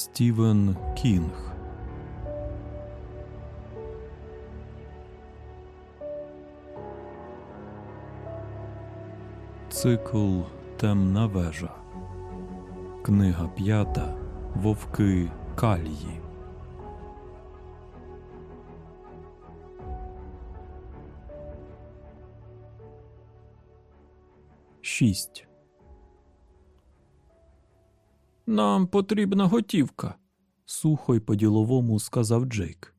Стівен Кінг Цикл Темна вежа. Книга п'ята Вовки Калії. Шість. Нам потрібна готівка, сухо й по-діловому сказав Джейк.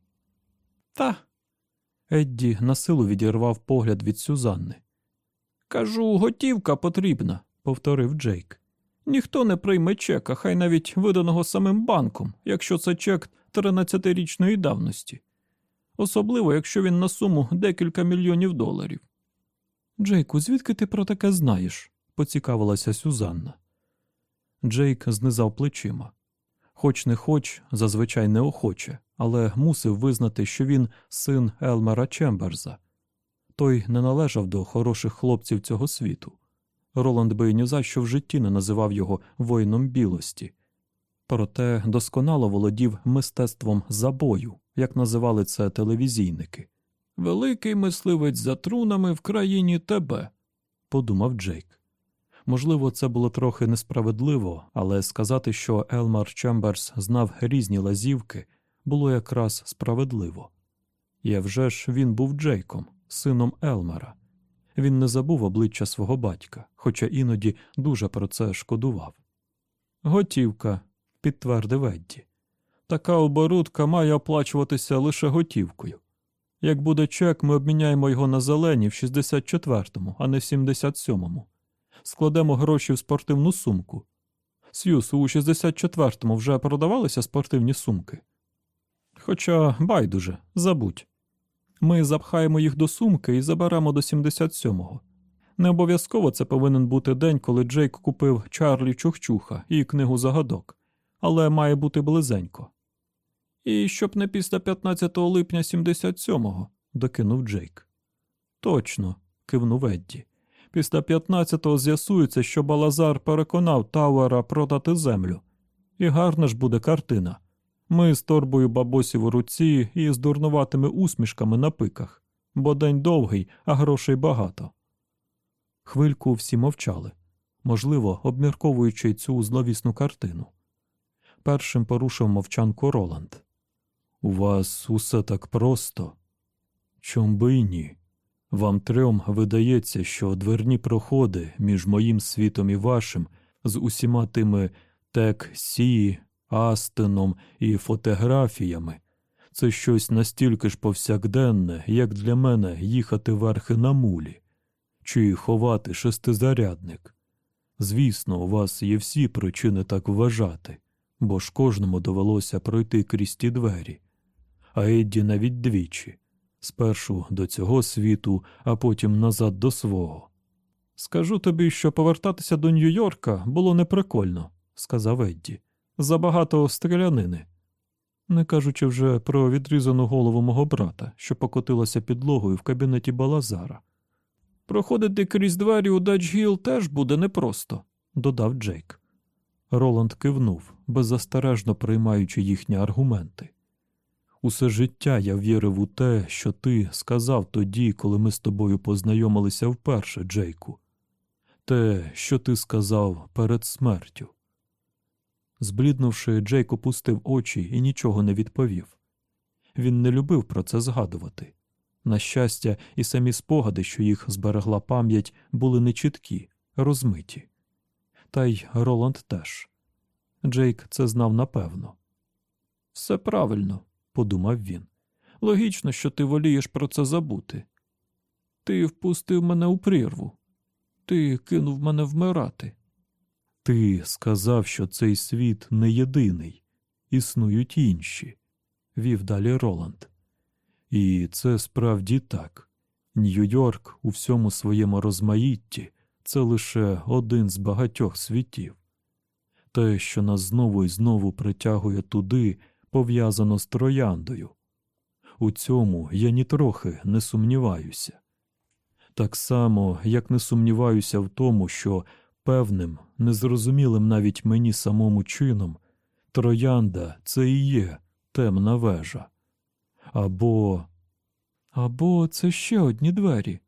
Та. Едді насилу відірвав погляд від Сюзанни. Кажу, готівка потрібна, повторив Джейк. Ніхто не прийме чека, хай навіть виданого самим банком, якщо це чек 13-річної давності. Особливо, якщо він на суму декілька мільйонів доларів. Джейку, звідки ти про таке знаєш? поцікавилася Сюзанна. Джейк знизав плечима. Хоч не хоч, зазвичай неохоче, але мусив визнати, що він син Елмера Чемберза. Той не належав до хороших хлопців цього світу. Роланд би ні за що в житті не називав його воїном білості. Проте досконало володів мистецтвом забою, як називали це телевізійники. Великий мисливець за трунами в країні тебе, подумав Джейк. Можливо, це було трохи несправедливо, але сказати, що Елмар Чемберс знав різні лазівки, було якраз справедливо. І вже ж він був Джейком, сином Елмара. Він не забув обличчя свого батька, хоча іноді дуже про це шкодував. Готівка, підтвердив Едді. Така оборудка має оплачуватися лише готівкою. Як буде чек, ми обміняємо його на зелені в 64-му, а не в 77-му. Складемо гроші в спортивну сумку. Сьюз, у 64-му вже продавалися спортивні сумки. Хоча байдуже, забудь. Ми запхаємо їх до сумки і заберемо до 77-го. Не обов'язково це повинен бути день, коли Джейк купив Чарлі Чухчуха і книгу загадок, але має бути близенько. І щоб не після 15 липня 77-го, докинув Джейк. Точно, кивнув Едді. Після 15-го з'ясується, що Балазар переконав Тауера продати землю. І гарна ж буде картина. Ми з торбою бабосів у руці і з дурнуватими усмішками на пиках, бо день довгий, а грошей багато. Хвильку всі мовчали, можливо, обмірковуючи цю зловісну картину. Першим порушив мовчанку Роланд. У вас усе так просто. Чом би й ні? Вам трьом видається, що дверні проходи між моїм світом і вашим з усіма тими тек сі, Астеном і фотографіями це щось настільки ж повсякденне, як для мене їхати верхи на мулі чи ховати шестизарядник. Звісно, у вас є всі причини так вважати, бо ж кожному довелося пройти крізь ті двері, а Едді навіть двічі спершу до цього світу, а потім назад до свого. Скажу тобі, що повертатися до Нью-Йорка було неприкольно, сказав Едді. Забагато стрілянини. Не кажучи вже про відрізану голову мого брата, що покотилася підлогою в кабінеті Балазара. Проходити крізь двері у Дач-Гіл теж буде непросто, додав Джейк. Роланд кивнув, беззастережно приймаючи їхні аргументи. Усе життя я вірив у те, що ти сказав тоді, коли ми з тобою познайомилися вперше, Джейку. Те, що ти сказав перед смертю. Збліднувши, Джейк опустив очі і нічого не відповів. Він не любив про це згадувати. На щастя, і самі спогади, що їх зберегла пам'ять, були нечіткі, розмиті. Та й Роланд теж. Джейк це знав напевно. Все правильно, подумав він. Логічно, що ти волієш про це забути. Ти впустив мене у прірву, ти кинув мене вмирати. Ти сказав, що цей світ не єдиний, існують інші, вів далі Роланд. І це справді так. Нью-Йорк у всьому своєму розмаїтті це лише один з багатьох світів. Те, що нас знову і знову притягує туди, пов'язано з трояндою. У цьому я нітрохи не сумніваюся. Так само, як не сумніваюся в тому, що певним, незрозумілим навіть мені самому чином, Троянда це і є темна вежа. Або. Або це ще одні двері,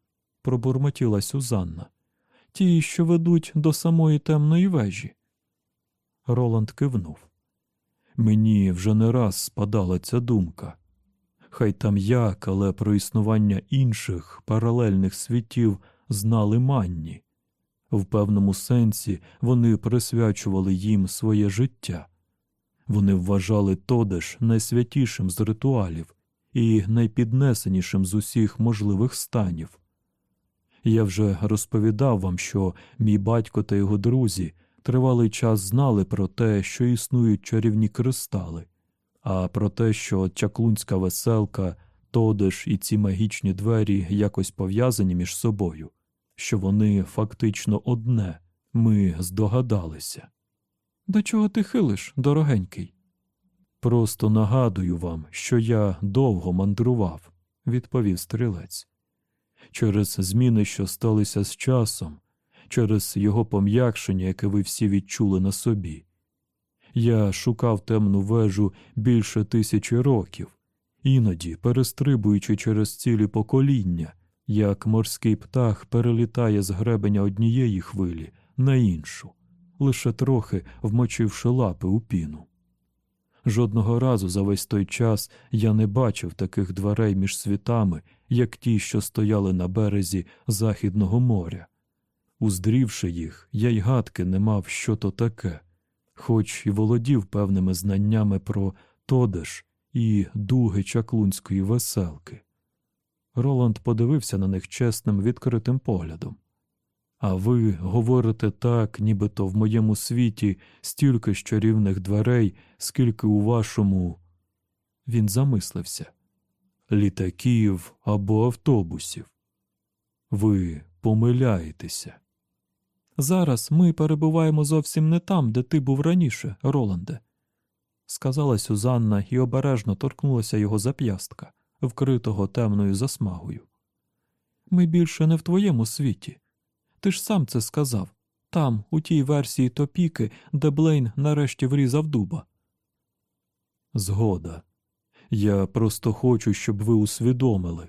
пробурмотіла Сюзанна. Ті, що ведуть до самої темної вежі. Роланд кивнув. Мені вже не раз спадала ця думка. Хай там як, але про існування інших паралельних світів знали манні. В певному сенсі вони присвячували їм своє життя. Вони вважали Тодеш найсвятішим з ритуалів і найпіднесенішим з усіх можливих станів. Я вже розповідав вам, що мій батько та його друзі тривалий час знали про те, що існують чарівні кристали, а про те, що чаклунська веселка, Тодеш і ці магічні двері якось пов'язані між собою, що вони фактично одне, ми здогадалися. До чого ти хилиш, дорогенький? Просто нагадую вам, що я довго мандрував, відповів стрілець. Через зміни, що сталися з часом, через його пом'якшення, яке ви всі відчули на собі. Я шукав темну вежу більше тисячі років, іноді перестрибуючи через цілі покоління, як морський птах перелітає з гребеня однієї хвилі на іншу, лише трохи вмочивши лапи у піну. Жодного разу за весь той час я не бачив таких дверей між світами, як ті, що стояли на березі Західного моря. Уздрівши їх, я й гадки не мав, що то таке, хоч і володів певними знаннями про Тодеш і дуги чаклунської веселки. Роланд подивився на них чесним, відкритим поглядом. А ви говорите так, нібито в моєму світі стільки ж дверей, скільки у вашому. Він замислився літаків або автобусів. Ви помиляєтеся. Зараз ми перебуваємо зовсім не там, де ти був раніше, Роланде, сказала Сюзанна і обережно торкнулася його зап'ястка, вкритого темною засмагою. Ми більше не в твоєму світі. Ти ж сам це сказав там, у тій версії топіки, де Блейн нарешті врізав дуба. Згода. Я просто хочу, щоб ви усвідомили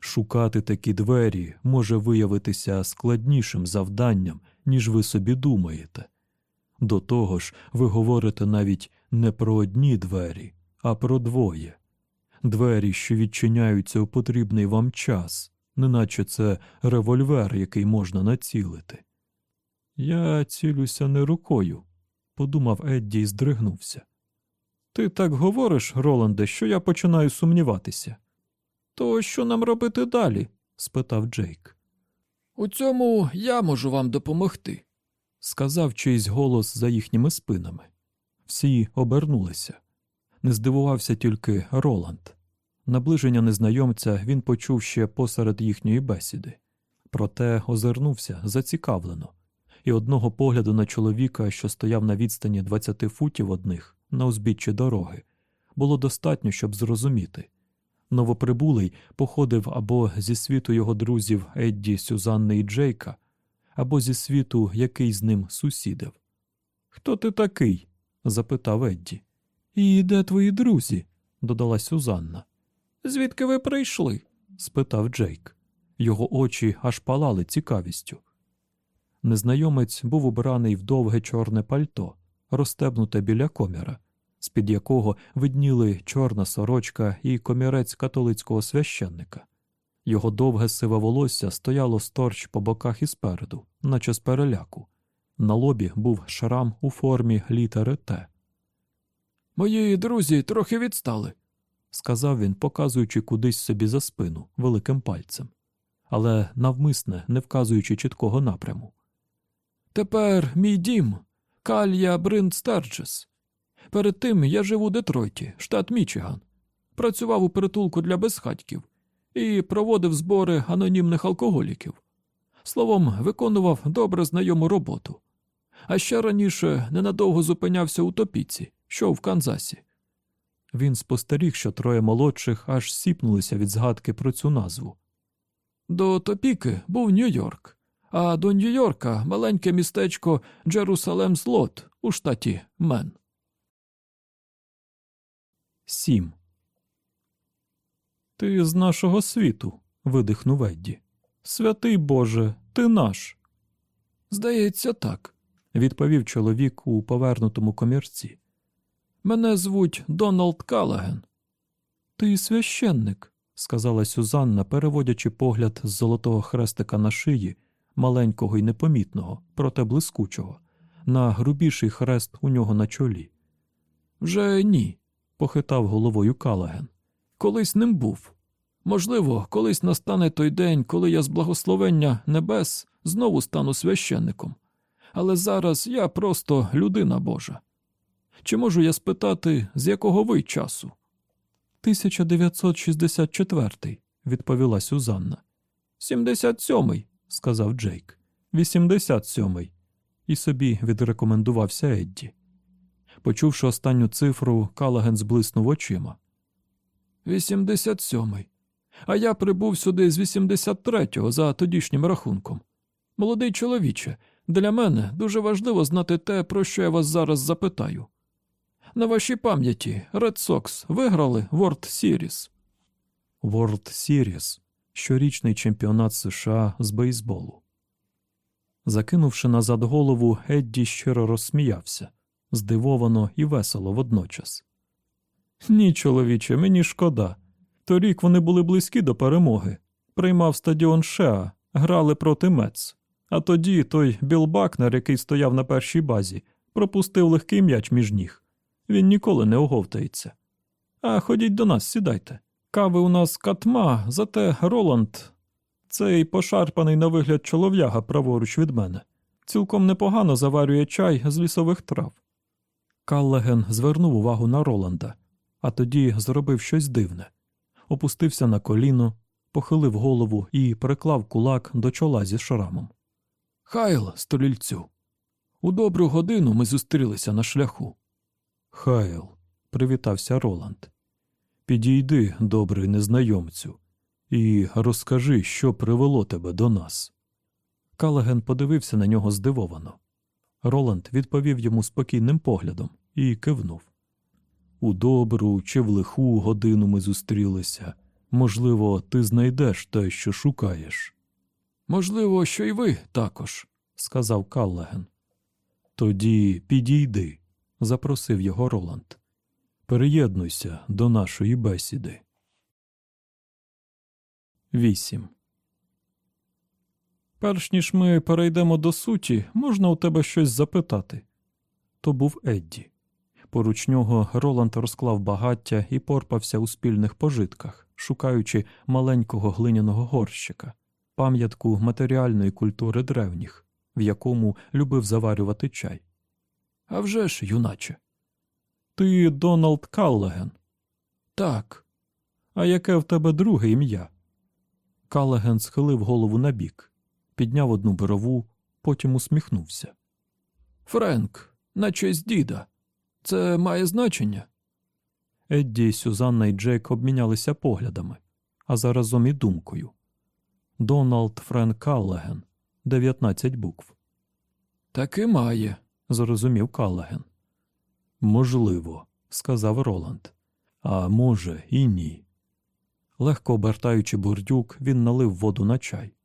шукати такі двері може виявитися складнішим завданням, ніж ви собі думаєте. До того ж, ви говорите навіть не про одні двері, а про двоє двері, що відчиняються у потрібний вам час, неначе це револьвер, який можна націлити. Я цілюся не рукою, подумав Едді і здригнувся. Ти так говориш, Роланде, що я починаю сумніватися. То що нам робити далі? спитав Джейк. У цьому я можу вам допомогти, сказав чийсь голос за їхніми спинами. Всі обернулися. Не здивувався тільки Роланд. Наближення незнайомця він почув ще посеред їхньої бесіди, проте озирнувся зацікавлено, і одного погляду на чоловіка, що стояв на відстані 20 футів одних на узбіччі дороги, було достатньо, щоб зрозуміти. Новоприбулий походив або зі світу його друзів Едді, Сюзанни і Джейка, або зі світу, який з ним сусідив. Хто ти такий? запитав Едді. І де твої друзі? додала Сюзанна. Звідки ви прийшли? спитав Джейк. Його очі аж палали цікавістю. Незнайомець був убраний в довге чорне пальто, розстебнуте біля коміра, з під якого видніли чорна сорочка і комірець католицького священника. Його довге сиве волосся стояло сторч по боках і спереду, наче з переляку. На лобі був шрам у формі літери Т. Мої друзі трохи відстали, сказав він, показуючи кудись собі за спину великим пальцем, але навмисне не вказуючи чіткого напряму. Тепер мій дім Калья Бринд Стерджес. Перед тим я жив у Детройті, штат Мічиган, працював у притулку для безхатьків і проводив збори анонімних алкоголіків. Словом, виконував добре знайому роботу. А ще раніше ненадовго зупинявся у топіці, що в Канзасі. Він спостеріг, що троє молодших аж сіпнулися від згадки про цю назву. До Топіки був Нью-Йорк, а до Нью-Йорка маленьке містечко Джерусалем Злот у штаті Мен. Сім. Ти з нашого світу. видихнув Едді. Святий Боже, ти наш. Здається, так, відповів чоловік у повернутому комірці. Мене звуть Доналд Калаген. Ти священник, сказала Сюзанна, переводячи погляд з золотого хрестика на шиї, маленького і непомітного, проте блискучого, на грубіший хрест у нього на чолі. Вже ні, похитав головою Калаген. Колись ним був. Можливо, колись настане той день, коли я з благословення небес знову стану священником. Але зараз я просто людина Божа. Чи можу я спитати, з якого ви часу? 1964, відповіла Сюзанна. Сімдесят сьомий, сказав Джейк. Вісімдесят сьомий. І собі відрекомендувався Едді. Почувши останню цифру, Калаген зблиснув очима. Вісімдесят сьомий. А я прибув сюди з 83-го за тодішнім рахунком. Молодий чоловіче, для мене дуже важливо знати те, про що я вас зараз запитаю. На вашій пам'яті Red Sox виграли World Series. World Series – щорічний чемпіонат США з бейсболу. Закинувши назад голову, Едді щиро розсміявся, здивовано і весело водночас. Ні, чоловіче, мені шкода. Торік вони були близькі до перемоги. Приймав стадіон Шеа, грали проти Мец. А тоді той Біл Бакнер, який стояв на першій базі, пропустив легкий м'яч між ніг. Він ніколи не оговтається. А ходіть до нас, сідайте. Кави у нас катма, зате Роланд, цей пошарпаний на вигляд чолов'яга праворуч від мене, цілком непогано заварює чай з лісових трав. Каллеген звернув увагу на Роланда, а тоді зробив щось дивне опустився на коліно, похилив голову і приклав кулак до чола зі шрамом. Хайл, столільцю. У добру годину ми зустрілися на шляху. Хайл, привітався Роланд. Підійди, добрий незнайомцю, і розкажи, що привело тебе до нас. Калаген подивився на нього здивовано. Роланд відповів йому спокійним поглядом і кивнув. У добру чи в лиху годину ми зустрілися. Можливо, ти знайдеш те, що шукаєш. Можливо, що й ви також, сказав Каллеген. Тоді підійди, запросив його Роланд. Переєднуйся до нашої бесіди. 8. Перш ніж ми перейдемо до суті, можна у тебе щось запитати. То був Едді. Поруч нього Роланд розклав багаття і порпався у спільних пожитках, шукаючи маленького глиняного горщика, пам'ятку матеріальної культури древніх, в якому любив заварювати чай. «А вже ж, юначе. Ти Доналд Каллеген. Так. А яке в тебе друге ім'я? Каллеген схилив голову набік, підняв одну брову, потім усміхнувся. Френк, на честь діда. Це має значення. Едді, Сюзанна і Джек обмінялися поглядами, а заразом і думкою. Доналд Френк Каллеген, 19 букв. Таки має, зрозумів Каллеген. Можливо, сказав Роланд. А може, і ні. Легко обертаючи бурдюк, він налив воду на чай.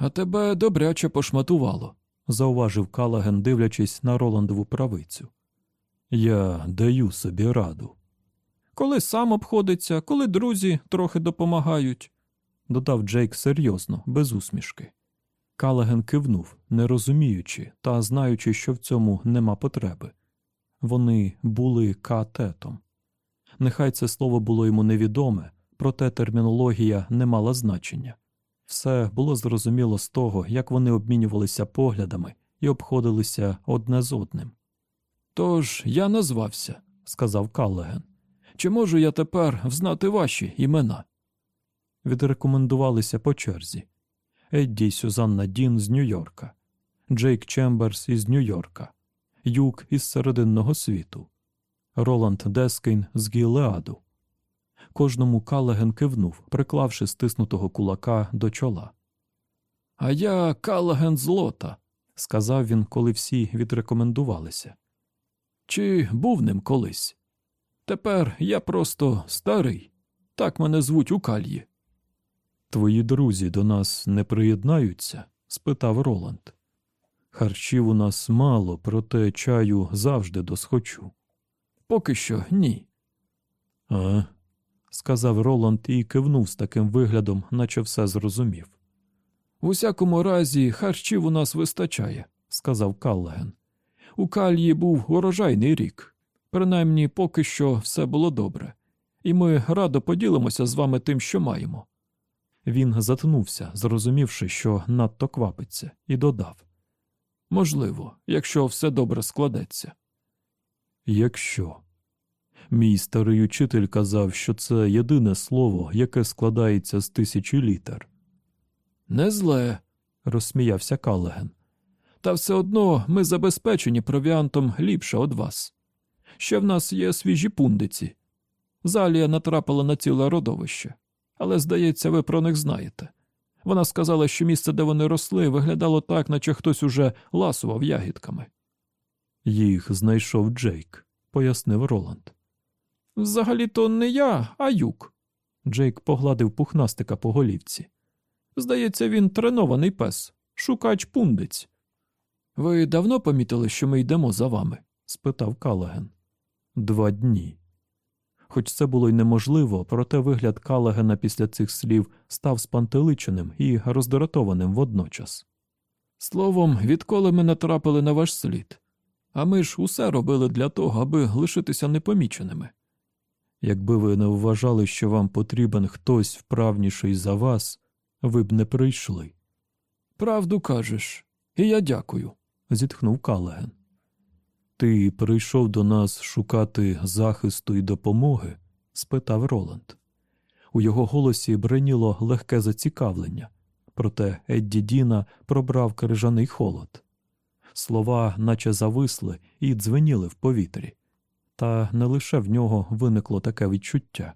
А тебе добряче пошматувало, зауважив Калаген, дивлячись на Роландову правицю. Я даю собі раду. Коли сам обходиться, коли друзі трохи допомагають, додав Джейк серйозно, без усмішки. Калаген кивнув, не розуміючи та знаючи, що в цьому нема потреби. Вони були катетом. Нехай це слово було йому невідоме, проте термінологія не мала значення. Все було зрозуміло з того, як вони обмінювалися поглядами і обходилися одне з одним. Тож я назвався, сказав Каллеген. Чи можу я тепер взнати ваші імена? Відрекомендувалися по черзі Едді Сюзанна Дін з Нью-Йорка, Джейк Чемберс із Нью-Йорка, Юк із Серединного світу, Роланд Дескейн з Гілеаду. Кожному Каллеген кивнув, приклавши стиснутого кулака до чола. А я Каллеген з Лота, сказав він, коли всі відрекомендувалися. Чи був ним колись? Тепер я просто старий. Так мене звуть у кальї. Твої друзі до нас не приєднаються? спитав Роланд. Харчів у нас мало, проте чаю завжди досхочу. Поки що ні. А, сказав Роланд і кивнув з таким виглядом, наче все зрозумів. В усякому разі, харчів у нас вистачає, сказав Каллеген. У кальї був урожайний рік. Принаймні, поки що все було добре, і ми радо поділимося з вами тим, що маємо. Він затнувся, зрозумівши, що надто квапиться, і додав Можливо, якщо все добре складеться. Якщо. Мій старий учитель казав, що це єдине слово, яке складається з тисячі літер. Не зле, розсміявся Каллеген. Та все одно ми забезпечені провіантом ліпше од вас. Ще в нас є свіжі пундиці. Залія натрапила на ціле родовище, але, здається, ви про них знаєте. Вона сказала, що місце, де вони росли, виглядало так, наче хтось уже ласував ягідками. Їх знайшов Джейк, пояснив Роланд. Взагалі то не я, а юк. Джейк погладив пухнастика по голівці. Здається, він тренований пес, шукач пундиць. Ви давно помітили, що ми йдемо за вами? спитав Калаген. Два дні. Хоч це було й неможливо, проте вигляд Калагена після цих слів став спантеличеним і роздратованим водночас. Словом, відколи ми натрапили на ваш слід, а ми ж усе робили для того, аби лишитися непоміченими. Якби ви не вважали, що вам потрібен хтось вправніший за вас, ви б не прийшли. Правду кажеш, і я дякую, зітхнув Калаген. Ти прийшов до нас шукати захисту і допомоги? спитав Роланд. У його голосі бреніло легке зацікавлення, проте Едді Діна пробрав крижаний холод. Слова, наче зависли, і дзвеніли в повітрі. Та не лише в нього виникло таке відчуття.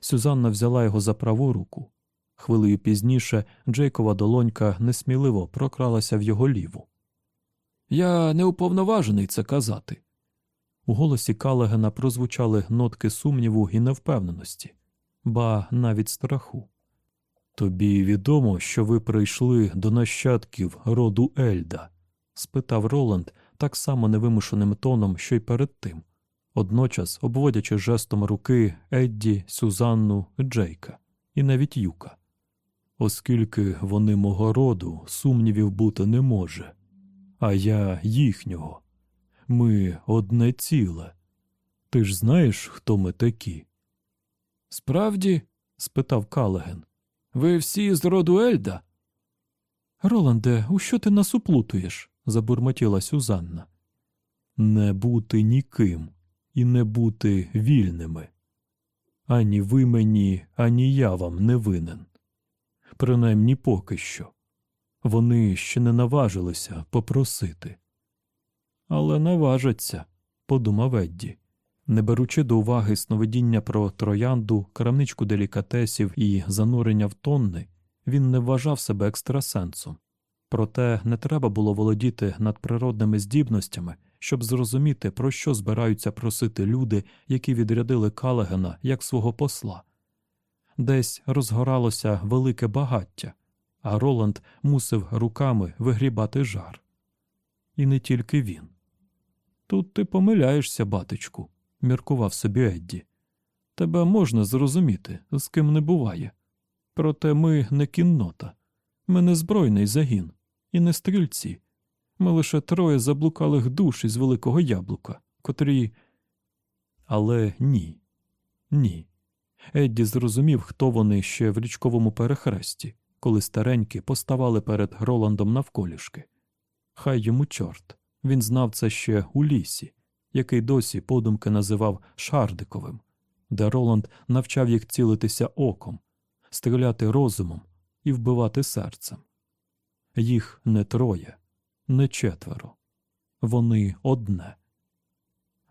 Сюзанна взяла його за праву руку. Хвилею пізніше Джейкова долонька несміливо прокралася в його ліву. Я не уповноважений це казати. У голосі Калагена прозвучали нотки сумніву і невпевненості, ба навіть страху. Тобі відомо, що ви прийшли до нащадків роду Ельда? спитав Роланд так само невимушеним тоном, що й перед тим, одночас обводячи жестом руки Едді, Сюзанну, Джейка і навіть Юка. Оскільки вони мого роду, сумнівів бути не може а я їхнього. Ми одне ціле. Ти ж знаєш, хто ми такі? Справді? спитав Калаген. Ви всі з роду Ельда? Роланде, у що ти нас уплутуєш? забурмотіла Сюзанна. Не бути ніким і не бути вільними. Ані ви мені, ані я вам не винен. Принаймні поки що. Вони ще не наважилися попросити. Але наважаться, подумав Едді, не беручи до уваги сновидіння про троянду, крамничку делікатесів і занурення в тонни, він не вважав себе екстрасенсом. Проте не треба було володіти надприродними здібностями, щоб зрозуміти, про що збираються просити люди, які відрядили Калагена як свого посла. Десь розгоралося велике багаття а Роланд мусив руками вигрібати жар. І не тільки він. Тут ти помиляєшся, батечку, міркував собі Едді. Тебе можна зрозуміти, з ким не буває. Проте ми не кіннота, ми не збройний загін і не стрільці. Ми лише троє заблукалих душ із великого яблука, котрі. Але ні, ні. Едді зрозумів, хто вони ще в річковому перехресті, коли старенькі поставали перед Роландом навколішки. Хай йому чорт, він знав це ще у лісі, який досі подумки називав Шардиковим, де Роланд навчав їх цілитися оком, стріляти розумом і вбивати серцем. Їх не троє, не четверо, вони одне.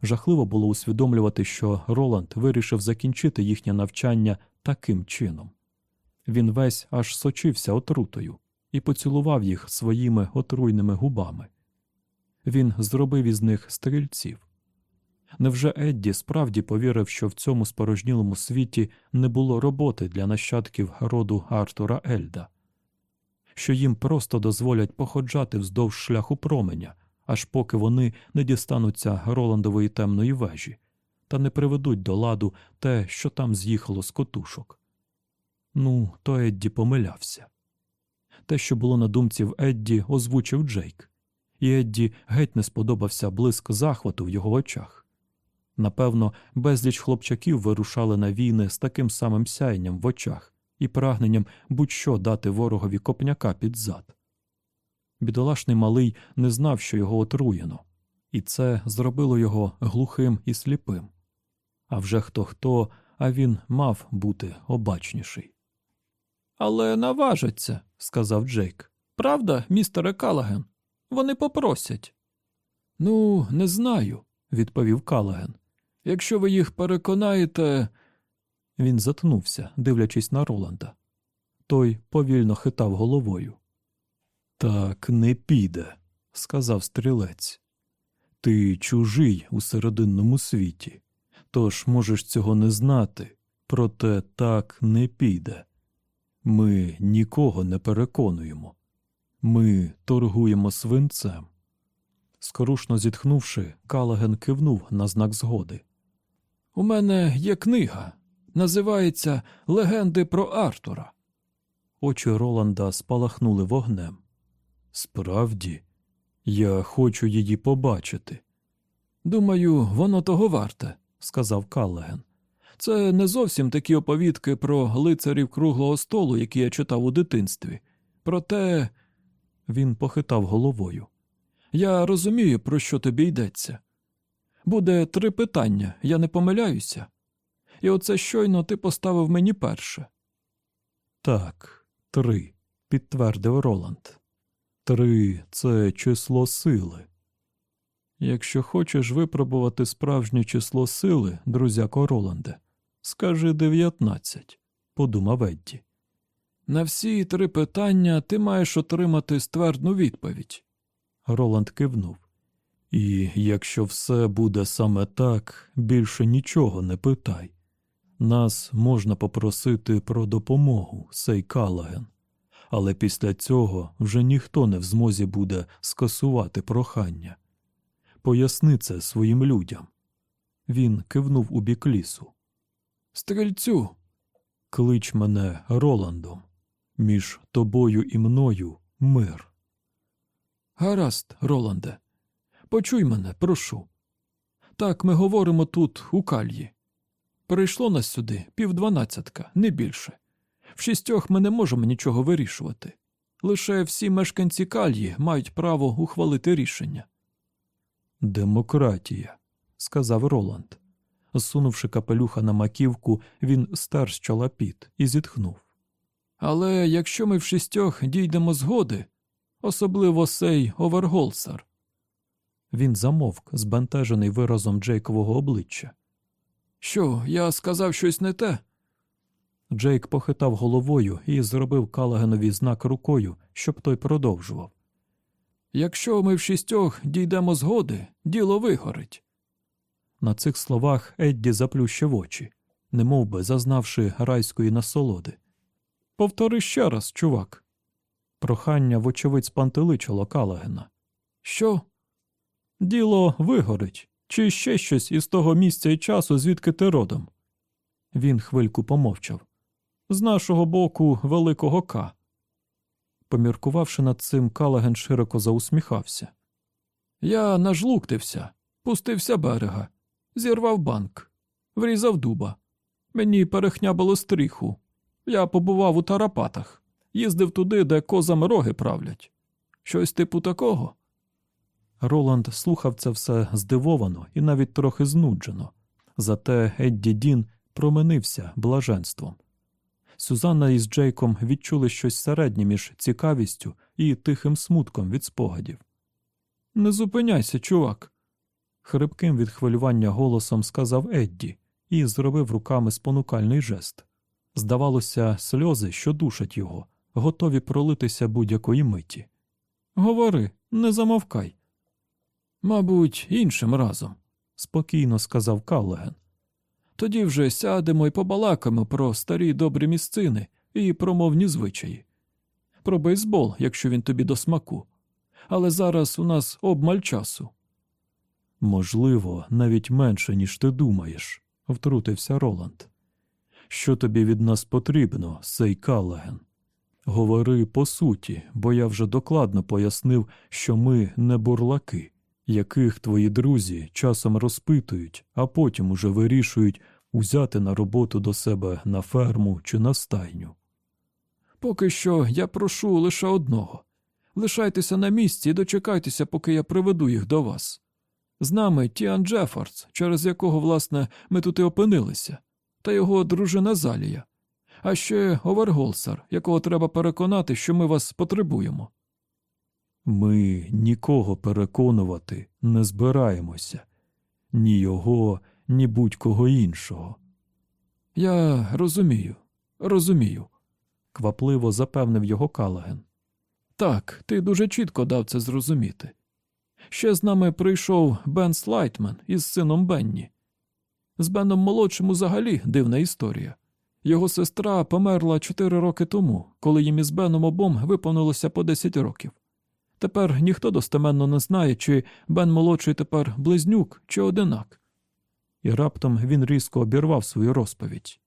Жахливо було усвідомлювати, що Роланд вирішив закінчити їхнє навчання таким чином. Він весь аж сочився отрутою і поцілував їх своїми отруйними губами. Він зробив із них стрільців. Невже Едді справді повірив, що в цьому спорожнілому світі не було роботи для нащадків роду Артура Ельда, що їм просто дозволять походжати вздовж шляху променя, аж поки вони не дістануться Роландової темної вежі та не приведуть до ладу те, що там з'їхало з котушок? Ну, то Едді помилявся. Те, що було на думці в Едді, озвучив Джейк, і Едді геть не сподобався блиск захвату в його очах. Напевно, безліч хлопчаків вирушали на війни з таким самим сяєнням в очах і прагненням будь-що дати ворогові копняка під зад. Бідолашний малий не знав, що його отруєно, і це зробило його глухим і сліпим. А вже хто хто, а він мав бути обачніший. Але наважаться, сказав Джейк. Правда, містере Калаген? Вони попросять. Ну, не знаю, відповів Калаген. Якщо ви їх переконаєте. Він затнувся, дивлячись на Роланда. Той повільно хитав головою. Так не піде, сказав стрілець. Ти чужий у серединному світі, тож можеш цього не знати, проте так не піде. Ми нікого не переконуємо. Ми торгуємо свинцем. Скорушно зітхнувши, Калаген кивнув на знак згоди. У мене є книга. Називається Легенди про Артура. Очі Роланда спалахнули вогнем. Справді, я хочу її побачити. Думаю, воно того варте, сказав Каллеген. Це не зовсім такі оповідки про лицарів круглого столу, які я читав у дитинстві. Проте він похитав головою. Я розумію, про що тобі йдеться. Буде три питання, я не помиляюся. І оце щойно ти поставив мені перше. Так, три, підтвердив Роланд. Три це число сили. Якщо хочеш випробувати справжнє число сили, друзяко Роланде, скажи дев'ятнадцять, подумав Едді. На всі три питання ти маєш отримати ствердну відповідь. Роланд кивнув. І якщо все буде саме так, більше нічого не питай. Нас можна попросити про допомогу, сей Калаген, але після цього вже ніхто не в змозі буде скасувати прохання. Поясни це своїм людям. Він кивнув у бік лісу. Стрільцю, клич мене Роландом. Між тобою і мною мир. Гаразд, Роланде. Почуй мене, прошу. Так ми говоримо тут, у кальї. Прийшло нас сюди півдванадцятка, не більше. В шістьох ми не можемо нічого вирішувати. Лише всі мешканці кальї мають право ухвалити рішення. Демократія, сказав Роланд. Зсунувши капелюха на маківку, він стер з чола піт і зітхнув. Але якщо ми в шістьох дійдемо згоди, особливо сей Оверголсар, він замовк, збентежений виразом Джейкового обличчя. Що, я сказав щось не те? Джейк похитав головою і зробив Калагенові знак рукою, щоб той продовжував. Якщо ми в шістьох дійдемо згоди, діло вигорить. На цих словах Едді заплющив очі, немов би зазнавши райської насолоди. Повтори ще раз, чувак. Прохання, вочевидь, спантеличило Калагена. Що? Діло вигорить, чи ще щось із того місця і часу, звідки ти родом. Він хвильку помовчав. З нашого боку, великого К. Поміркувавши над цим, Калаген широко заусміхався. Я нажлуктився, пустився берега, зірвав банк, врізав дуба. Мені перехнябало стріху. Я побував у Тарапатах, їздив туди, де козам роги правлять. Щось типу такого. Роланд слухав це все здивовано і навіть трохи знуджено. Зате Едді Дін променився блаженством. Сюзанна із Джейком відчули щось середнє між цікавістю і тихим смутком від спогадів. Не зупиняйся, чувак, хрипким від хвилювання голосом сказав Едді і зробив руками спонукальний жест. Здавалося, сльози, що душать його, готові пролитися будь-якої миті. Говори, не замовкай. Мабуть, іншим разом, спокійно сказав Каллеген. Тоді вже сядемо і побалакаємо про старі добрі місцини і про мовні звичаї. Про бейсбол, якщо він тобі до смаку. Але зараз у нас обмаль часу. Можливо, навіть менше, ніж ти думаєш, втрутився Роланд. Що тобі від нас потрібно, сей Каллеген? Говори по суті, бо я вже докладно пояснив, що ми не бурлаки, яких твої друзі часом розпитують, а потім уже вирішують узяти на роботу до себе на ферму чи на стайню. Поки що я прошу лише одного лишайтеся на місці і дочекайтеся, поки я приведу їх до вас. З нами Тіан Джефордс, через якого, власне, ми тут і опинилися, та його дружина Залія, а ще Оверголсар, якого треба переконати, що ми вас потребуємо. Ми нікого переконувати не збираємося, ні його, ні будь-кого іншого. Я розумію, розумію. квапливо запевнив його Калаген. Так, ти дуже чітко дав це зрозуміти. Ще з нами прийшов Бен Слайтмен із сином Бенні. З Беном молодшим взагалі дивна історія. Його сестра померла чотири роки тому, коли їм із Беном обом виповнилося по 10 років. Тепер ніхто достеменно не знає, чи Бен молодший тепер близнюк чи одинак. І раптом він різко обірвав свою розповідь.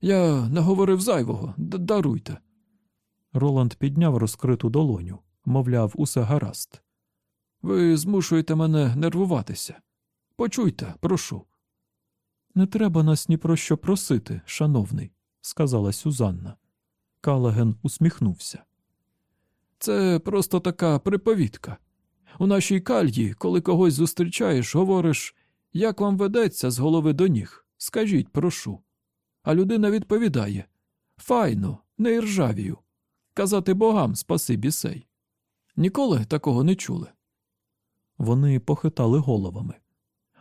Я не говорив зайвого, даруйте. Роланд підняв розкриту долоню, мовляв, усе гаразд. Ви змушуєте мене нервуватися. Почуйте, прошу. Не треба нас ні про що просити, шановний, сказала Сюзанна. Калаген усміхнувся. Це просто така приповідка. У нашій кальї, коли когось зустрічаєш, говориш, як вам ведеться з голови до ніг, скажіть, прошу. А людина відповідає Файно, не іржавію. Казати богам спасибі сей. Ніколи такого не чули. Вони похитали головами.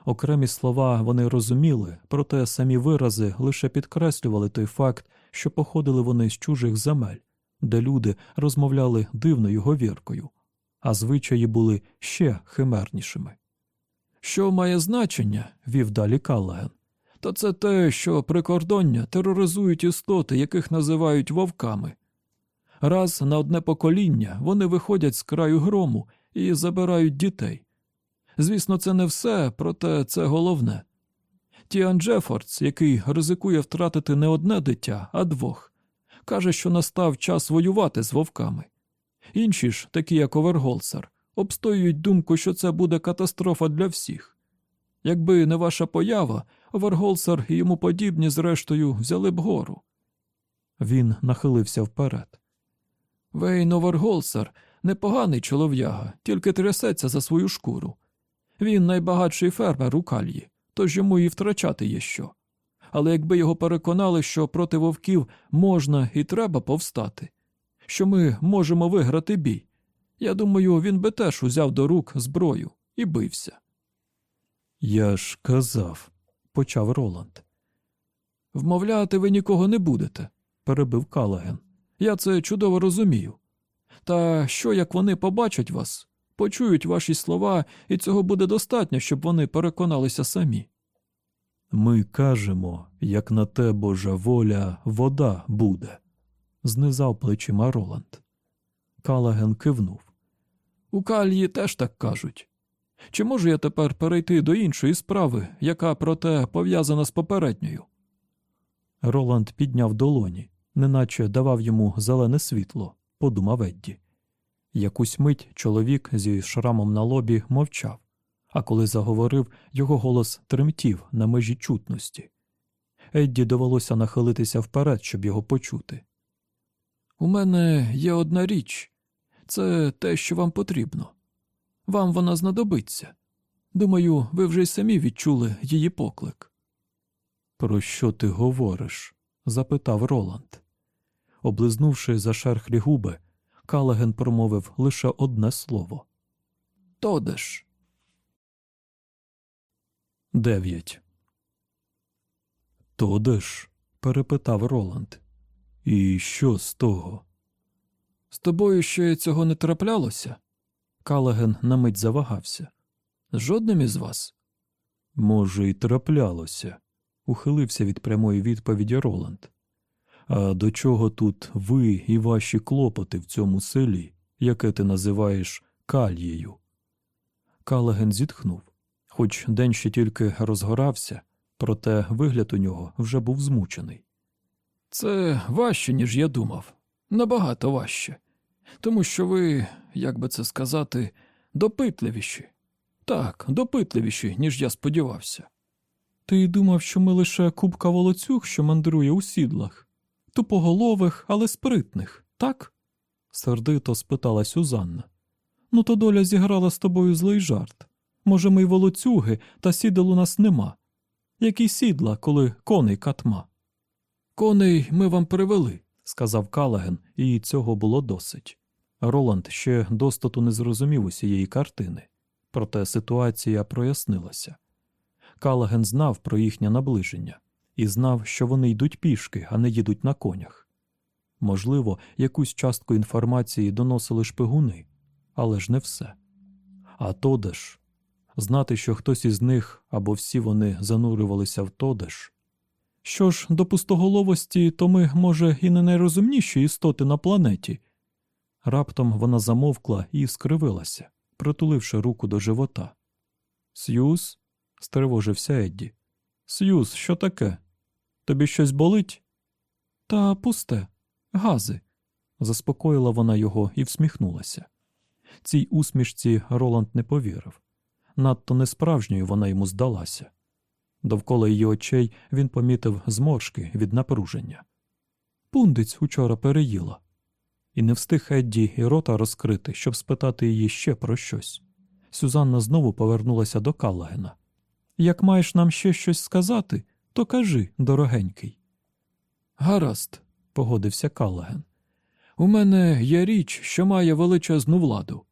Окремі слова вони розуміли, проте самі вирази лише підкреслювали той факт, що походили вони з чужих земель, де люди розмовляли дивною говіркою, а звичаї були ще химернішими. Що має значення, вів далі Каллаген, то це те, що прикордоння тероризують істоти, яких називають вовками. Раз на одне покоління вони виходять з краю грому і забирають дітей. Звісно, це не все, проте це головне. Тіан Джефордс, який ризикує втратити не одне дитя, а двох, каже, що настав час воювати з вовками. Інші ж, такі як Оверголсар, обстоюють думку, що це буде катастрофа для всіх. Якби не ваша поява, Оверголсар і йому подібні, зрештою, взяли б гору. Він нахилився вперед. Вейн Оверголсар непоганий чолов'яга, тільки трясеться за свою шкуру. Він найбагатший фермер у кальї, тож йому і втрачати є що. Але якби його переконали, що проти вовків можна і треба повстати, що ми можемо виграти бій, я думаю, він би теж узяв до рук зброю і бився. Я ж казав, почав Роланд. Вмовляти ви нікого не будете, перебив Калаген. Я це чудово розумію. Та що як вони побачать вас, почують ваші слова, і цього буде достатньо, щоб вони переконалися самі. Ми кажемо, як на те Божа воля, вода буде, знизав плечима Роланд. Калаген кивнув. У кальї теж так кажуть. Чи можу я тепер перейти до іншої справи, яка проте пов'язана з попередньою? Роланд підняв долоні, неначе давав йому зелене світло, подумав Едді. Якусь мить чоловік зі шрамом на лобі мовчав, а коли заговорив, його голос тремтів на межі чутності. Едді довелося нахилитися вперед, щоб його почути. У мене є одна річ це те, що вам потрібно. Вам вона знадобиться. Думаю, ви вже й самі відчули її поклик. Про що ти говориш? запитав Роланд. Облизнувши зашерхлі губи, Калаген промовив лише одне слово. Тодеш. 9. Тодеш? перепитав Роланд. І що з того? З тобою ще цього не траплялося? Калаген на мить завагався. З жодним із вас? Може, й траплялося, ухилився від прямої відповіді Роланд. А до чого тут ви і ваші клопоти в цьому селі, яке ти називаєш кальєю? Калаген зітхнув, хоч день ще тільки розгорався, проте вигляд у нього вже був змучений. Це важче, ніж я думав. Набагато важче. Тому що ви, як би це сказати, допитливіші. Так, допитливіші, ніж я сподівався. Ти думав, що ми лише купка волоцюг, що мандрує у сідлах, тупоголових, але спритних, так? сердито спитала Сюзанна. Ну, то доля зіграла з тобою злий жарт. Може, ми й волоцюги, та сідел у нас нема. Які сідла, коли коней катма? Коней ми вам привели, сказав Калаген, і цього було досить. Роланд ще достату не зрозумів усієї картини, проте ситуація прояснилася. Калаген знав про їхнє наближення і знав, що вони йдуть пішки, а не їдуть на конях. Можливо, якусь частку інформації доносили шпигуни, але ж не все. А Тодеш знати, що хтось із них або всі вони занурювалися в Тодеш. Що ж, до пустоголовості, то ми, може, і не найрозумніші істоти на планеті. Раптом вона замовкла і скривилася, притуливши руку до живота. Сьюз? стривожився Едді. Сьюз, що таке? Тобі щось болить? Та пусте, гази, заспокоїла вона його і всміхнулася. Цій усмішці Роланд не повірив. Надто несправжньою вона йому здалася. Довкола її очей він помітив зморшки від напруження. Пундиць учора переїла, і не встиг Едді і рота розкрити, щоб спитати її ще про щось. Сюзанна знову повернулася до Каллагена. Як маєш нам ще щось сказати, то кажи, дорогенький. Гаразд, погодився Каллаген. У мене є річ, що має величезну владу.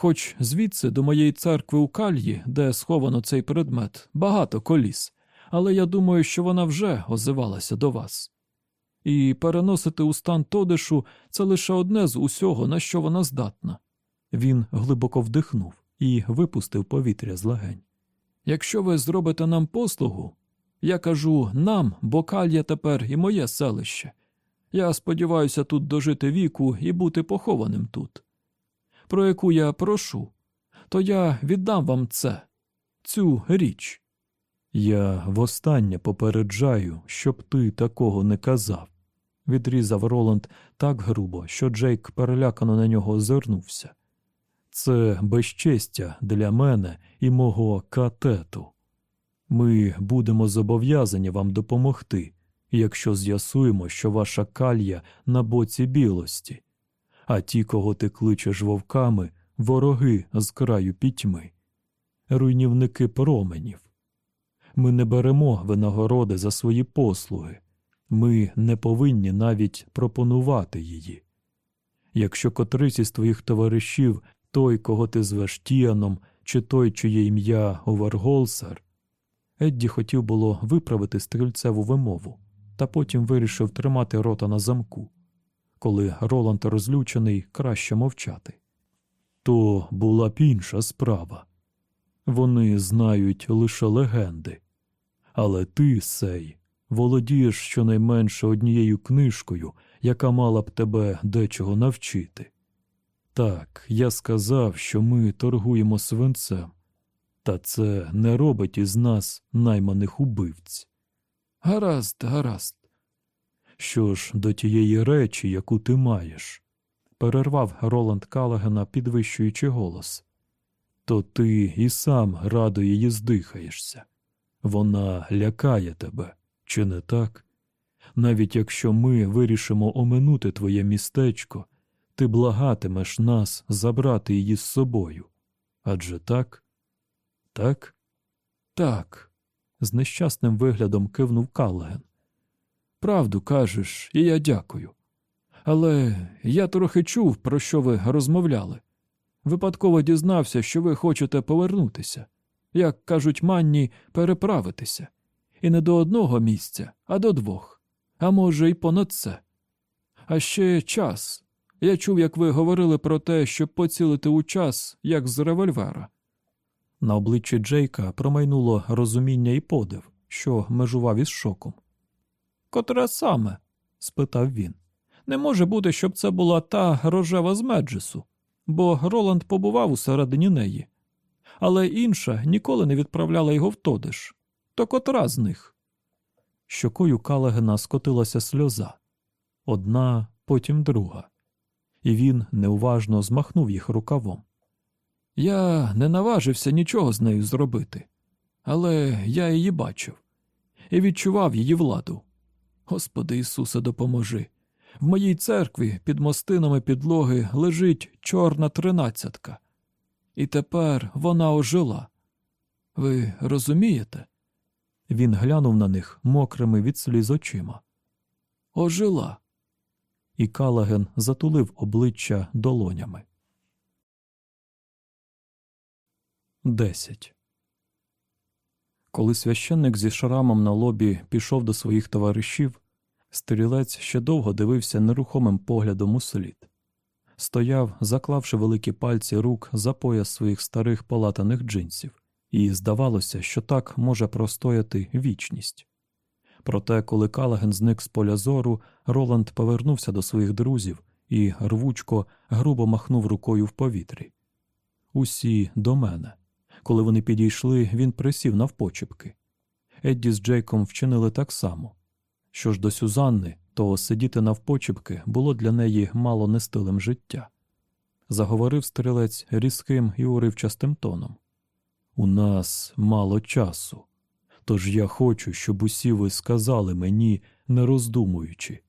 Хоч звідси до моєї церкви у кальї, де сховано цей предмет, багато коліс, але я думаю, що вона вже озивалася до вас. І переносити у стан Тодишу це лише одне з усього, на що вона здатна. Він глибоко вдихнув і випустив повітря з легень. Якщо ви зробите нам послугу, я кажу нам, бо калья тепер і моє селище. Я сподіваюся тут дожити віку і бути похованим тут. Про яку я прошу, то я віддам вам це, цю річ. Я востаннє попереджаю, щоб ти такого не казав, відрізав Роланд так грубо, що Джейк перелякано на нього озирнувся. Це безчестя для мене і мого катету. Ми будемо зобов'язані вам допомогти, якщо з'ясуємо, що ваша калья на боці білості, а ті, кого ти кличеш вовками, вороги з краю пітьми, руйнівники променів. Ми не беремо винагороди за свої послуги, ми не повинні навіть пропонувати її. Якщо котрись із твоїх товаришів, той, кого ти звеш Тіаном, чи той, чиє ім'я Оверголсар, Едді хотів було виправити стрільцеву вимову, та потім вирішив тримати рота на замку. Коли Роланд розлючений, краще мовчати. То була б інша справа. Вони знають лише легенди. Але ти, сей, володієш щонайменше однією книжкою, яка мала б тебе дечого навчити. Так, я сказав, що ми торгуємо свинцем, та це не робить із нас найманих убивць. Гаразд, гаразд. Що ж до тієї речі, яку ти маєш, перервав Роланд Калагена, підвищуючи голос, то ти і сам радо її здихаєшся. Вона лякає тебе, чи не так? Навіть якщо ми вирішимо оминути твоє містечко, ти благатимеш нас забрати її з собою. Адже так? Так? Так, з нещасним виглядом кивнув Каллеген. Правду кажеш, і я дякую. Але я трохи чув, про що ви розмовляли. Випадково дізнався, що ви хочете повернутися, як кажуть манні, переправитися. І не до одного місця, а до двох, а може, й понад це. А ще час. Я чув, як ви говорили про те, щоб поцілити у час, як з револьвера. На обличчі Джейка промайнуло розуміння і подив, що межував із шоком. Котре саме? спитав він. Не може бути, щоб це була та рожева з Меджесу, бо Роланд побував усередині неї. Але інша ніколи не відправляла його в Тодиш. То котра з них? Щокою Калагена скотилася сльоза одна, потім друга, і він неуважно змахнув їх рукавом. Я не наважився нічого з нею зробити, але я її бачив і відчував її владу. Господи Ісусе, допоможи. В моїй церкві під мостинами підлоги лежить чорна тринадцятка. І тепер вона ожила. Ви розумієте? Він глянув на них мокрими від сліз очима. Ожила. І Калаген затулив обличчя долонями. Десять. Коли священник зі шрамом на лобі пішов до своїх товаришів, стрілець ще довго дивився нерухомим поглядом у слід. Стояв, заклавши великі пальці рук за пояс своїх старих полатаних джинсів, і здавалося, що так може простояти вічність. Проте, коли Калаген зник з поля зору, Роланд повернувся до своїх друзів і рвучко, грубо махнув рукою в повітрі. Усі до мене. Коли вони підійшли, він присів навпочепки. Едді з Джейком вчинили так само. Що ж до Сюзанни, то сидіти навпочепки було для неї мало нестилим життя. Заговорив стрілець різким і уривчастим тоном. У нас мало часу. Тож я хочу, щоб усі ви сказали мені, не роздумуючи,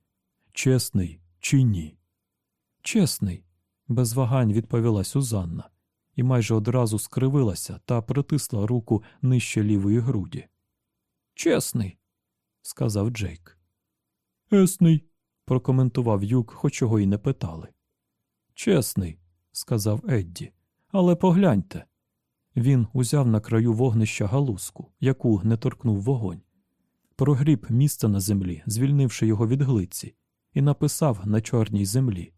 чесний чи ні. Чесний, без вагань відповіла Сюзанна і майже одразу скривилася та притисла руку нижче лівої груді. Чесний, сказав Джейк. Есний, прокоментував юк, хоч його й не питали. Чесний, сказав Едді, але погляньте. Він узяв на краю вогнища галузку, яку не торкнув вогонь, прогріб місце на землі, звільнивши його від глиці, і написав на чорній землі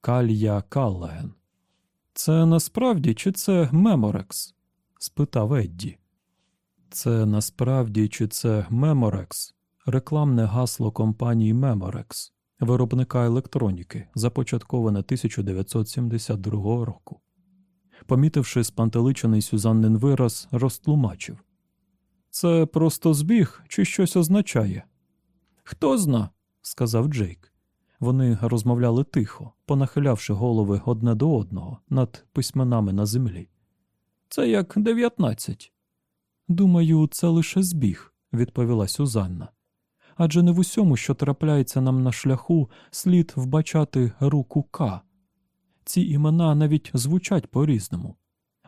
Калья Каллаген. Це насправді чи це Меморекс? спитав Едді. Це насправді чи це Меморекс, рекламне гасло компанії Меморекс, виробника електроніки, започатковане 1972 року. Помітивши спантеличений Сюзаннин вираз, розтлумачив. Це просто збіг чи щось означає? Хто зна, сказав Джейк. Вони розмовляли тихо, понахилявши голови одне до одного над письменами на землі. Це як дев'ятнадцять. Думаю, це лише збіг, відповіла Сюзанна. Адже не в усьому, що трапляється нам на шляху, слід вбачати руку К. Ці імена навіть звучать по-різному.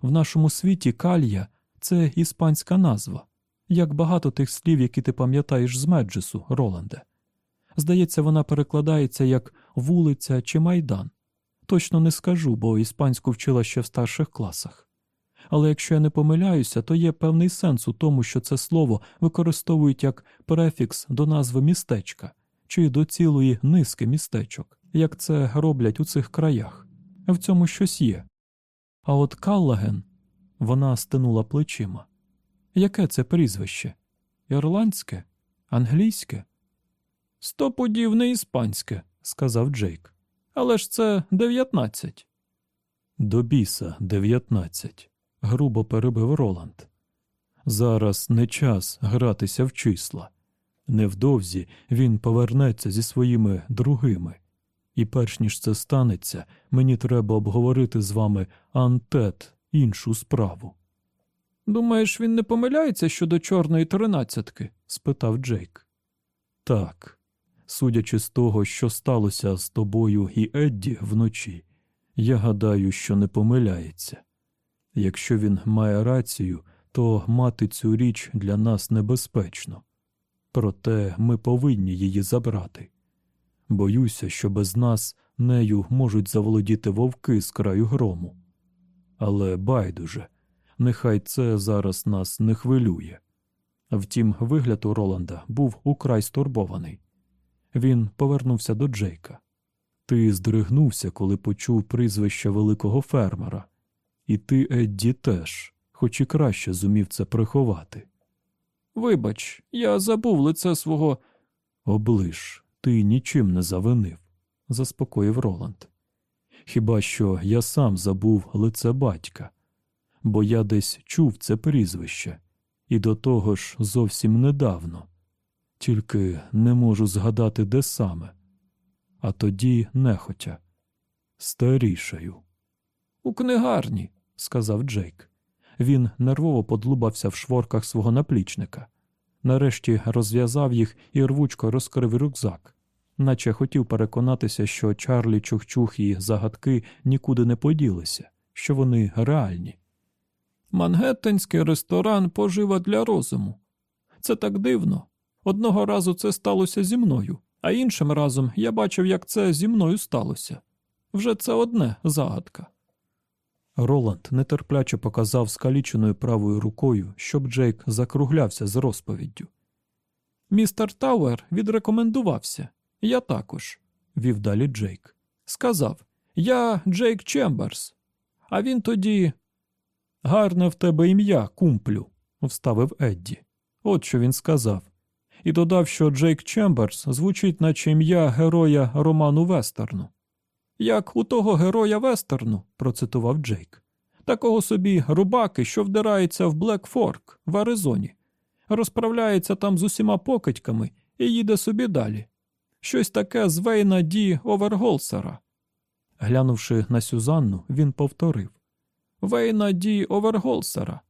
В нашому світі калья це іспанська назва, як багато тих слів, які ти пам'ятаєш з Меджесу, Роланде. Здається, вона перекладається як вулиця чи майдан. Точно не скажу, бо іспанську вчила ще в старших класах. Але якщо я не помиляюся, то є певний сенс у тому, що це слово використовують як префікс до назви містечка чи до цілої низки містечок, як це роблять у цих краях. В цьому щось є. А от Каллаген вона стинула плечима. Яке це прізвище? Ірландське? Англійське? Сто подів не іспанське, сказав Джейк. Але ж це дев'ятнадцять. До біса дев'ятнадцять, грубо перебив Роланд. Зараз не час гратися в числа. Невдовзі він повернеться зі своїми другими. І перш ніж це станеться, мені треба обговорити з вами антет іншу справу. Думаєш, він не помиляється щодо чорної тринадцятки? спитав Джейк. Так, судячи з того, що сталося з тобою і Едді вночі, я гадаю, що не помиляється. Якщо він має рацію, то мати цю річ для нас небезпечно. Проте ми повинні її забрати. Боюся, що без нас нею можуть заволодіти вовки з краю грому. Але байдуже, нехай це зараз нас не хвилює. Втім, вигляд у Роланда був украй стурбований. Він повернувся до Джейка. Ти здригнувся, коли почув прізвище великого фермера. І ти, Едді, теж, хоч і краще зумів це приховати. Вибач, я забув лице свого. Оближ, ти нічим не завинив, заспокоїв Роланд. Хіба що я сам забув лице батька, бо я десь чув це прізвище, і до того ж зовсім недавно, тільки не можу згадати, де саме, а тоді нехотя. Старішаю. У книгарні, сказав Джейк. Він нервово подлубався в шворках свого наплічника. Нарешті розв'язав їх і рвучко розкрив рюкзак, наче хотів переконатися, що Чарлі Чухчух і загадки нікуди не поділися, що вони реальні. Мангеттенський ресторан пожива для розуму. Це так дивно. Одного разу це сталося зі мною, а іншим разом я бачив, як це зі мною сталося. Вже це одне загадка. Роланд нетерпляче показав скаліченою правою рукою, щоб Джейк закруглявся з розповіддю. Містер Тауер відрекомендувався. Я також, вів далі Джейк. Сказав Я Джейк Чемберс. А він тоді. Гарне в тебе ім'я, кумплю, вставив Едді. От що він сказав. І додав, що Джейк Чемберс звучить, наче ім'я героя роману Вестерну. Як у того героя вестерну, процитував Джейк, такого собі рубаки, що вдирається в Блекфорк в Аризоні, розправляється там з усіма покидьками і їде собі далі. Щось таке з Вейна Ді Оверголсера. Глянувши на Сюзанну, він повторив Вейна Ді Оверголсера.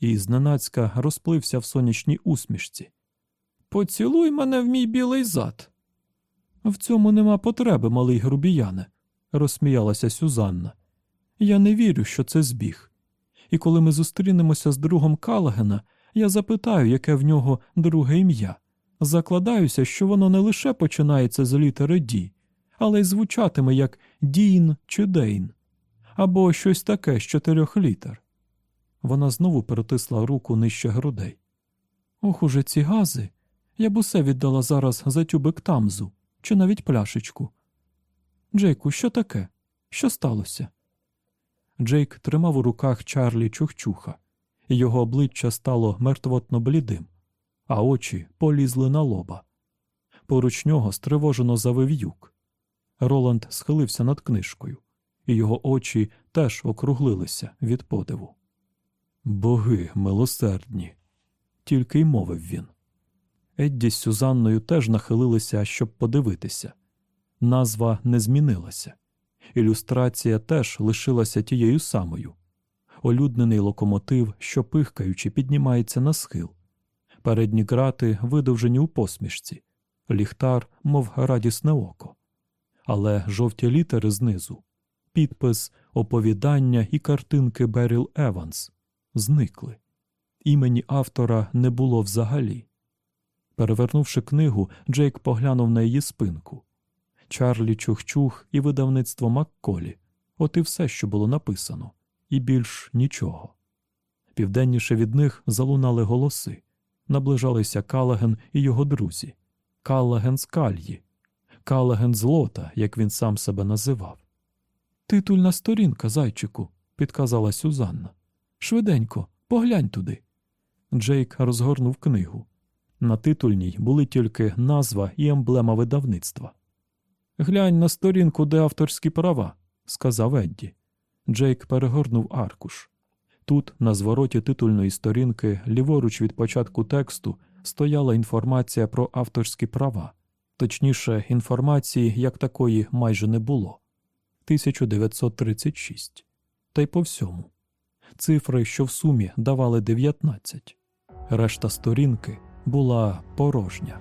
І зненацька розплився в сонячній усмішці. Поцілуй мене в мій білий зад. В цьому нема потреби, малий грубіяне, розсміялася Сюзанна. Я не вірю, що це збіг. І коли ми зустрінемося з другом Калагена, я запитаю, яке в нього друге ім'я. Закладаюся, що воно не лише починається з літери Ді, але й звучатиме як Дін чи Дейн, або щось таке з чотирьох літер. Вона знову перетисла руку нижче грудей. Ох, уже ці гази. Я б усе віддала зараз за тюбик тамзу чи навіть пляшечку. Джейку, що таке? Що сталося? Джейк тримав у руках Чарлі Чухчуха, його обличчя стало мертвотно блідим, а очі полізли на лоба. Поруч нього стривожено завив юк. Роланд схилився над книжкою, і його очі теж округлилися від подиву. Боги милосердні, тільки й мовив він. Едді з Сюзанною теж нахилилися, щоб подивитися. Назва не змінилася. Ілюстрація теж лишилася тією самою. Олюднений локомотив, що пихкаючи, піднімається на схил. Передні грати видовжені у посмішці, ліхтар, мов радісне око. Але жовті літери знизу, підпис, оповідання і картинки Беріл Еванс зникли. Імені автора не було взагалі. Перевернувши книгу, Джейк поглянув на її спинку. Чарлі Чухчух і видавництво Макколі. От і все, що було написано, і більш нічого. Південніше від них залунали голоси. Наближалися Калаген і його друзі. Калаген з Кальї, Калаген з Лота, як він сам себе називав. Титульна сторінка, зайчику, підказала Сюзанна. Швиденько, поглянь туди. Джейк розгорнув книгу. На титульній були тільки назва і емблема видавництва. Глянь на сторінку, де авторські права, сказав Едді. Джейк перегорнув аркуш. Тут, на звороті титульної сторінки, ліворуч від початку тексту, стояла інформація про авторські права, точніше, інформації як такої майже не було. 1936. Та й по всьому. Цифри, що в сумі давали 19. Решта сторінки була порожня.